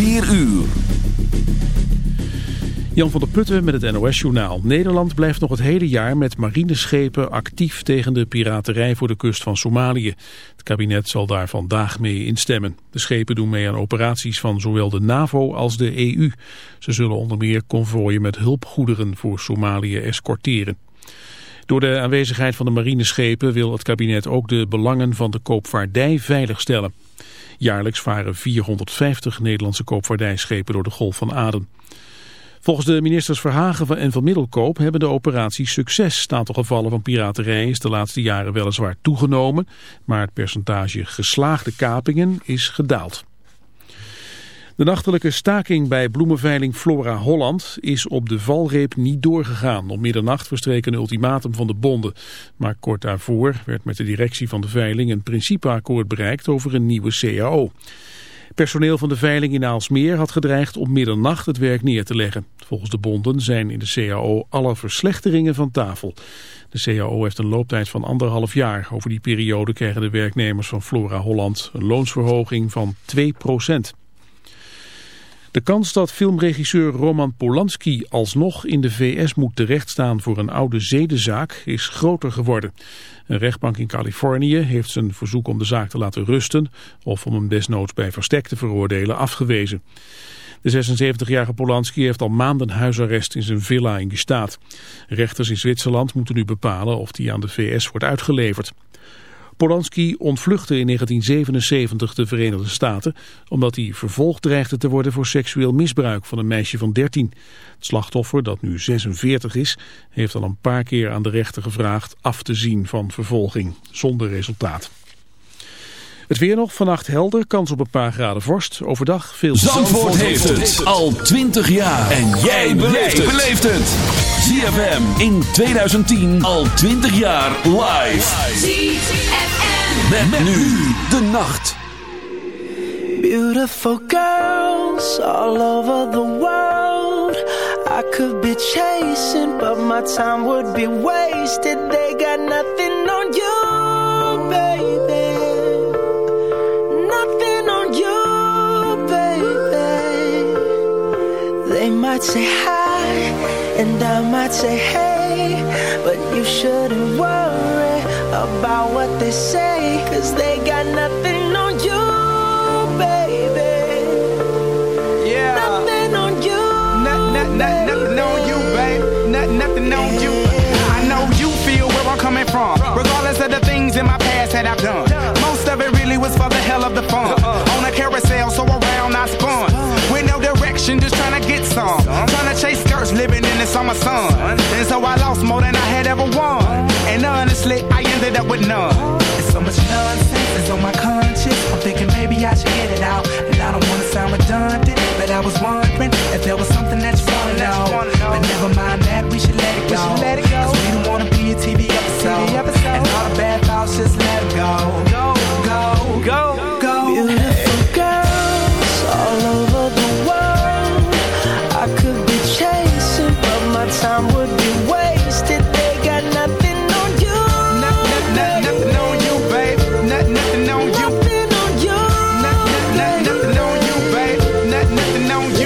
4 uur. Jan van der Putten met het NOS-journaal. Nederland blijft nog het hele jaar met marineschepen actief tegen de piraterij voor de kust van Somalië. Het kabinet zal daar vandaag mee instemmen. De schepen doen mee aan operaties van zowel de NAVO als de EU. Ze zullen onder meer konvooien met hulpgoederen voor Somalië escorteren. Door de aanwezigheid van de marineschepen wil het kabinet ook de belangen van de koopvaardij veiligstellen. Jaarlijks varen 450 Nederlandse koopvaardijschepen door de Golf van Aden. Volgens de ministers Verhagen en Van Middelkoop hebben de operaties succes. Het aantal gevallen van piraterij is de laatste jaren weliswaar toegenomen, maar het percentage geslaagde kapingen is gedaald. De nachtelijke staking bij bloemenveiling Flora Holland is op de valreep niet doorgegaan. Om middernacht verstreek een ultimatum van de bonden. Maar kort daarvoor werd met de directie van de veiling een principeakkoord bereikt over een nieuwe CAO. Personeel van de veiling in Aalsmeer had gedreigd om middernacht het werk neer te leggen. Volgens de bonden zijn in de CAO alle verslechteringen van tafel. De CAO heeft een looptijd van anderhalf jaar. Over die periode krijgen de werknemers van Flora Holland een loonsverhoging van 2 procent. De kans dat filmregisseur Roman Polanski alsnog in de VS moet terechtstaan voor een oude zedenzaak is groter geworden. Een rechtbank in Californië heeft zijn verzoek om de zaak te laten rusten of om hem desnoods bij verstek te veroordelen afgewezen. De 76-jarige Polanski heeft al maanden huisarrest in zijn villa in Gestaat. Rechters in Zwitserland moeten nu bepalen of hij aan de VS wordt uitgeleverd. Polanski ontvluchtte in 1977 de Verenigde Staten omdat hij vervolgd dreigde te worden voor seksueel misbruik van een meisje van 13. Het slachtoffer, dat nu 46 is, heeft al een paar keer aan de rechter gevraagd af te zien van vervolging, zonder resultaat. Het weer nog, vannacht helder, kans op een paar graden vorst. Overdag veel Zandvoort, Zandvoort heeft het al 20 jaar. En jij beleeft het. ZFM in 2010 al 20 jaar live. ZFM. Met, met nu de nacht. Beautiful girls all over the world. I could be chasing, but my time would be wasted. They got nothing on you, baby. Nothing on you, baby. They might say hi, and I might say hey, but you shouldn't worry they say, cause they got nothing on you, baby. Yeah. Nothing on you. Not, not, not, nothing on you, babe. Not, nothing on you. I know you feel where I'm coming from, regardless of the things in my past that I've done. Most of it really was for the hell of the fun. Uh-uh. On a carousel, so around I spun. With no direction, just trying to get some. Trying to chase skirts, living in the summer sun. And so I lost more than I had ever won. And honestly, I ended up with none. There's so much nonsense is on my conscience. I'm thinking maybe I should get it out. And I don't wanna sound redundant, but I was wondering if there was something that you wanna know. But never mind that, we should let it go. Cause we don't wanna be a TV episode. And all the bad thoughts, just let it go,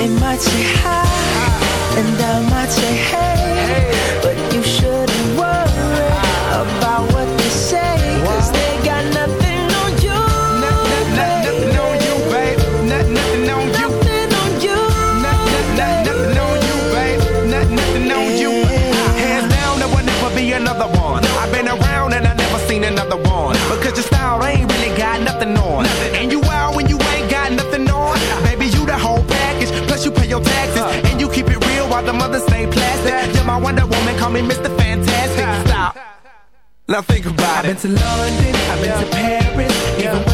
They might say hi, and I might say hey, but you shouldn't me Mr. Fantastic. Stop. Now think about it. I've been to London, I've been to Paris, even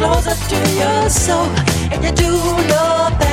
closer to your soul, and you do your best.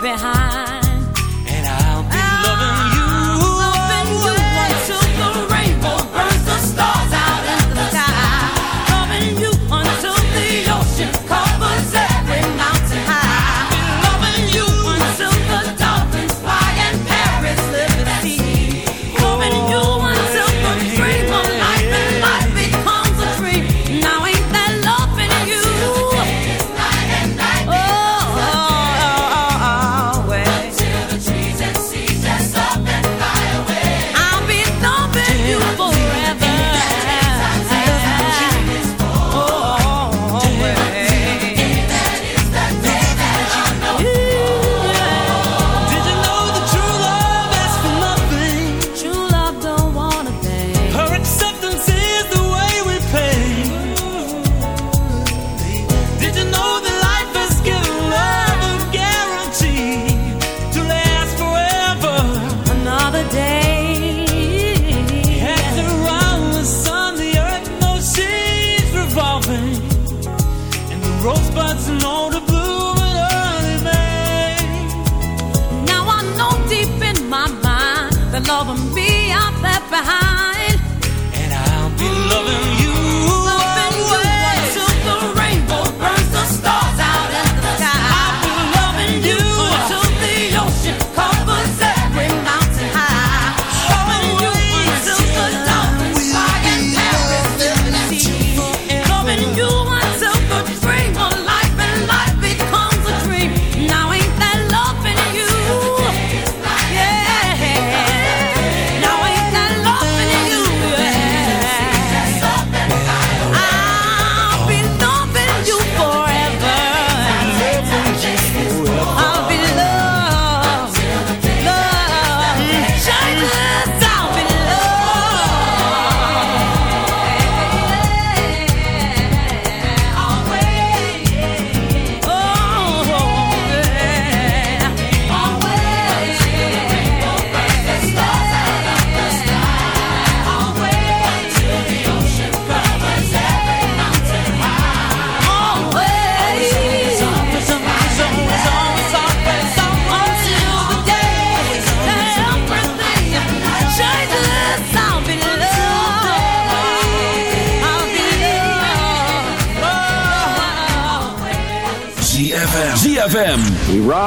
behind. love them